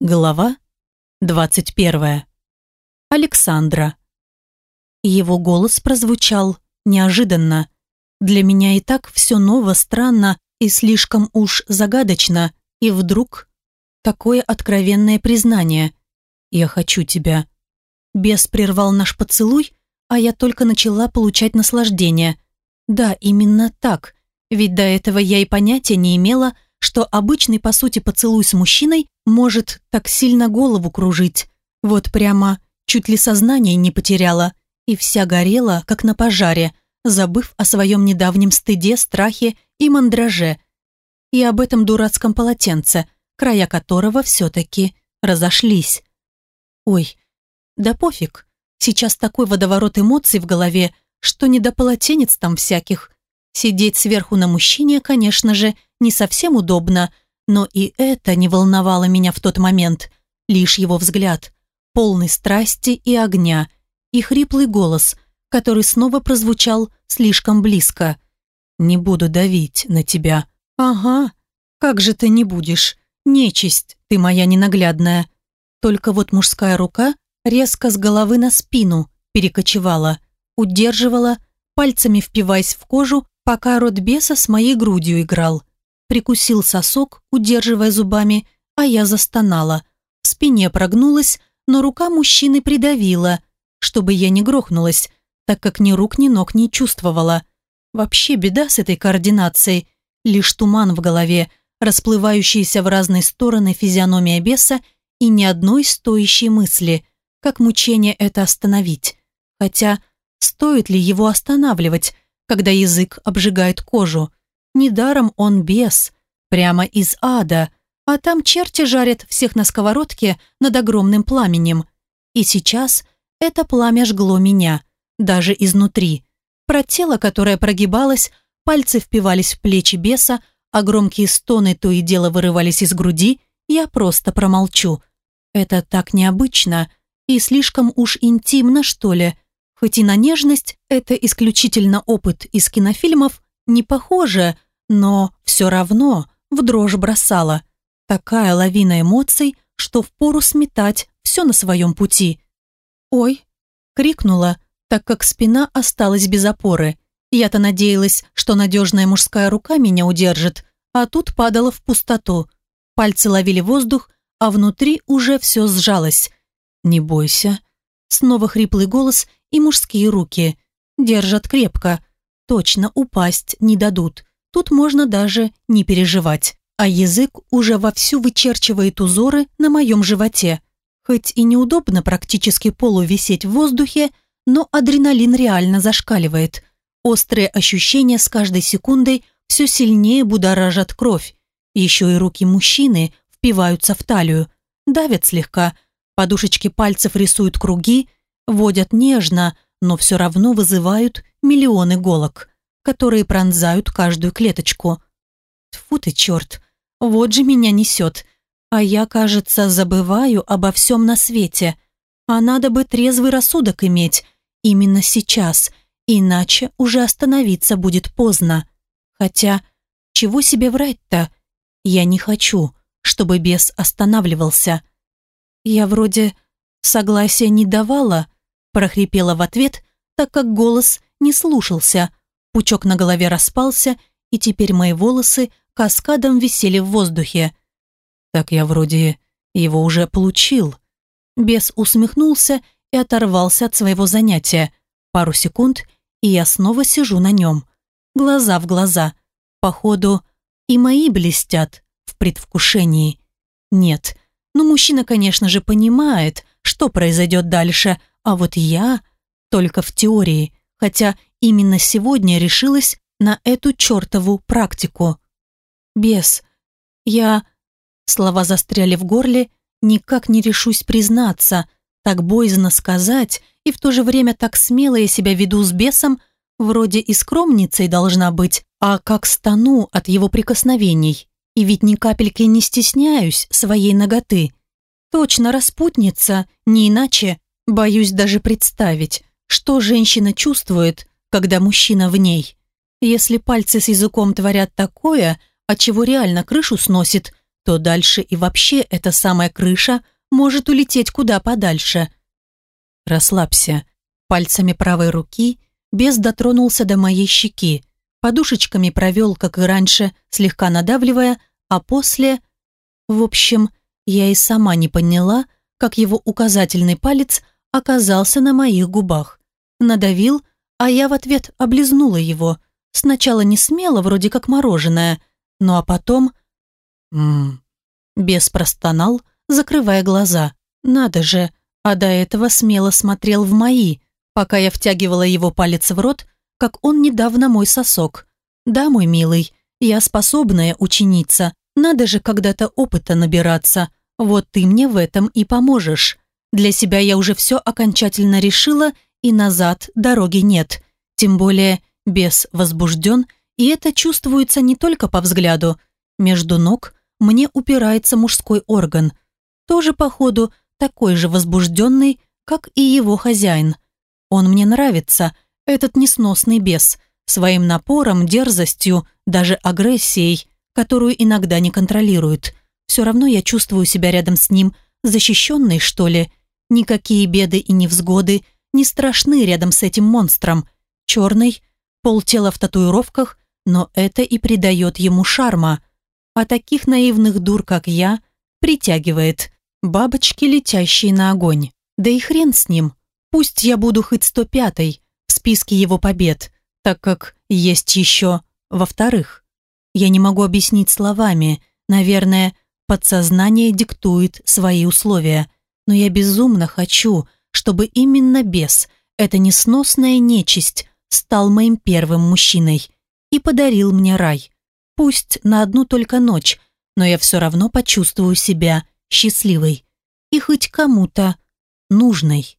Глава 21. Александра. Его голос прозвучал неожиданно. Для меня и так все ново, странно и слишком уж загадочно. И вдруг такое откровенное признание. «Я хочу тебя». Бес прервал наш поцелуй, а я только начала получать наслаждение. Да, именно так. Ведь до этого я и понятия не имела, что обычный, по сути, поцелуй с мужчиной может так сильно голову кружить. Вот прямо чуть ли сознание не потеряла и вся горела, как на пожаре, забыв о своем недавнем стыде, страхе и мандраже. И об этом дурацком полотенце, края которого все-таки разошлись. Ой, да пофиг. Сейчас такой водоворот эмоций в голове, что не до полотенец там всяких. Сидеть сверху на мужчине, конечно же, не совсем удобно, но и это не волновало меня в тот момент. Лишь его взгляд, полный страсти и огня, и хриплый голос, который снова прозвучал слишком близко. «Не буду давить на тебя». «Ага, как же ты не будешь? Нечисть, ты моя ненаглядная». Только вот мужская рука резко с головы на спину перекочевала, удерживала, пальцами впиваясь в кожу, пока рот беса с моей грудью играл. Прикусил сосок, удерживая зубами, а я застонала. В спине прогнулась, но рука мужчины придавила, чтобы я не грохнулась, так как ни рук, ни ног не чувствовала. Вообще беда с этой координацией. Лишь туман в голове, расплывающаяся в разные стороны физиономия беса и ни одной стоящей мысли, как мучение это остановить. Хотя, стоит ли его останавливать, когда язык обжигает кожу. Недаром он бес, прямо из ада, а там черти жарят всех на сковородке над огромным пламенем. И сейчас это пламя жгло меня, даже изнутри. Про тело, которое прогибалось, пальцы впивались в плечи беса, а громкие стоны то и дело вырывались из груди, я просто промолчу. Это так необычно и слишком уж интимно, что ли, Хоть и на нежность это исключительно опыт из кинофильмов, не похоже, но все равно в дрожь бросала. Такая лавина эмоций, что впору сметать все на своем пути. «Ой!» — крикнула, так как спина осталась без опоры. Я-то надеялась, что надежная мужская рука меня удержит, а тут падала в пустоту. Пальцы ловили воздух, а внутри уже все сжалось. «Не бойся». Снова хриплый голос, и мужские руки. Держат крепко. Точно упасть не дадут. Тут можно даже не переживать. А язык уже вовсю вычерчивает узоры на моем животе. Хоть и неудобно практически полувисеть в воздухе, но адреналин реально зашкаливает. Острые ощущения с каждой секундой все сильнее будоражат кровь. Еще и руки мужчины впиваются в талию, давят слегка, подушечки пальцев рисуют круги, водят нежно, но все равно вызывают миллион иголок, которые пронзают каждую клеточку. Тфу ты, черт, вот же меня несет. А я, кажется, забываю обо всем на свете. А надо бы трезвый рассудок иметь именно сейчас, иначе уже остановиться будет поздно. Хотя, чего себе врать-то? Я не хочу, чтобы бес останавливался. Я вроде согласия не давала, прохрипела в ответ, так как голос не слушался. Пучок на голове распался, и теперь мои волосы каскадом висели в воздухе. Так я вроде его уже получил. Бес усмехнулся и оторвался от своего занятия. Пару секунд, и я снова сижу на нем. Глаза в глаза. Походу, и мои блестят в предвкушении. Нет, ну мужчина, конечно же, понимает, что произойдет дальше, а вот я только в теории, хотя именно сегодня решилась на эту чертову практику. Бес. Я... Слова застряли в горле, никак не решусь признаться, так боязно сказать, и в то же время так смело я себя веду с бесом, вроде и скромницей должна быть, а как стану от его прикосновений. И ведь ни капельки не стесняюсь своей ноготы. Точно распутница, не иначе. Боюсь даже представить, что женщина чувствует, когда мужчина в ней. Если пальцы с языком творят такое, от чего реально крышу сносит, то дальше и вообще эта самая крыша может улететь куда подальше. Расслабься. Пальцами правой руки бес дотронулся до моей щеки, подушечками провел, как и раньше, слегка надавливая, а после... В общем, я и сама не поняла, как его указательный палец оказался на моих губах. Надавил, а я в ответ облизнула его. Сначала не смело, вроде как мороженое, ну а потом... Ммм... Бес простонал, закрывая глаза. Надо же, а до этого смело смотрел в мои, пока я втягивала его палец в рот, как он недавно мой сосок. Да, мой милый, я способная ученица, надо же когда-то опыта набираться. Вот ты мне в этом и поможешь. Для себя я уже все окончательно решила, и назад дороги нет. Тем более бес возбужден, и это чувствуется не только по взгляду. Между ног мне упирается мужской орган. Тоже, походу, такой же возбужденный, как и его хозяин. Он мне нравится, этот несносный бес, своим напором, дерзостью, даже агрессией, которую иногда не контролирует. Все равно я чувствую себя рядом с ним, защищенной, что ли. Никакие беды и невзгоды не страшны рядом с этим монстром. Черный, полтела в татуировках, но это и придает ему шарма. А таких наивных дур, как я, притягивает. Бабочки, летящие на огонь. Да и хрен с ним. Пусть я буду хоть сто пятой в списке его побед, так как есть еще во-вторых. Я не могу объяснить словами. Наверное, подсознание диктует свои условия. Но я безумно хочу, чтобы именно бес, эта несносная нечисть, стал моим первым мужчиной и подарил мне рай. Пусть на одну только ночь, но я все равно почувствую себя счастливой и хоть кому-то нужной.